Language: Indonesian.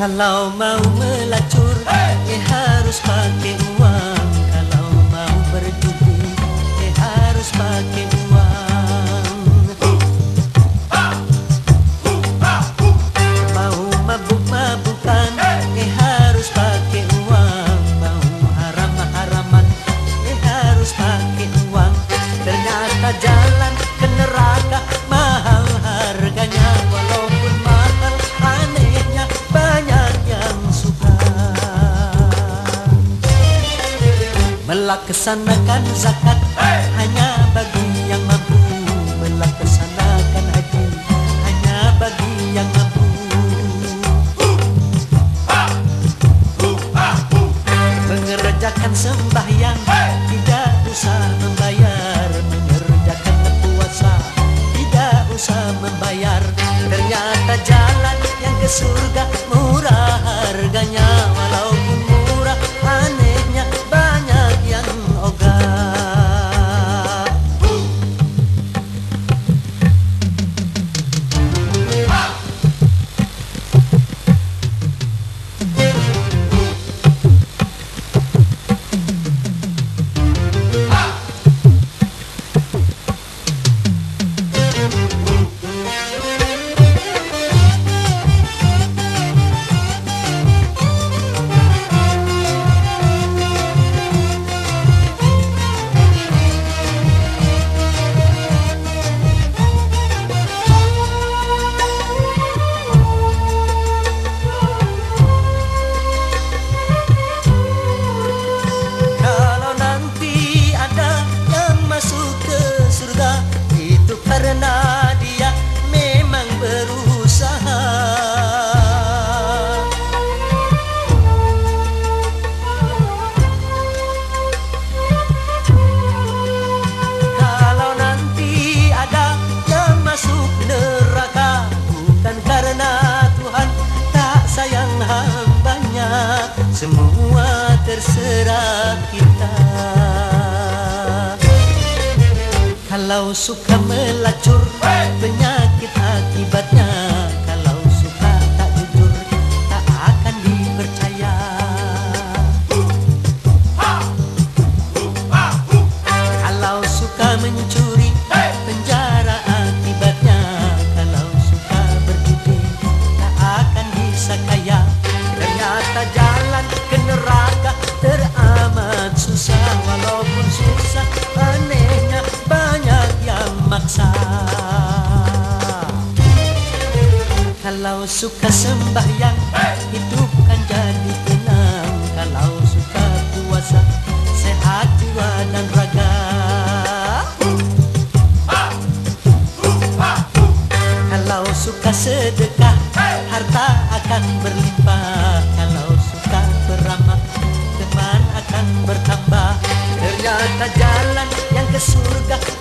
Kalau mau melacur eh harus pakai Melaksanakan zakat. Hanya bagi yang mampu Melaksanakan haji. Hanya bagi yang mampu. Mengerjakan sembahyang. Tidak usah membayar. Mengerjakan puasa tidak usah membayar. Ternyata jalan yang ke surga Kalau suka melacur Penyakit akibatnya. Kalau suka tak jujur Tak akan dipercaya. Kalau suka mencuri Penjara akibatnya. Kalau suka berjudi Tak akan bisa kaya. Ternyata jalan ke neraka yang maksa Kalau suka sembahyang Hidupkan jadi tenang. Kalau suka puasa Sehat jiwa dan raga. Kalau suka sedekah Harta akan berlimpah. Kalau suka beramal Teman akan bertambah. Ternyata jalan yang ke surga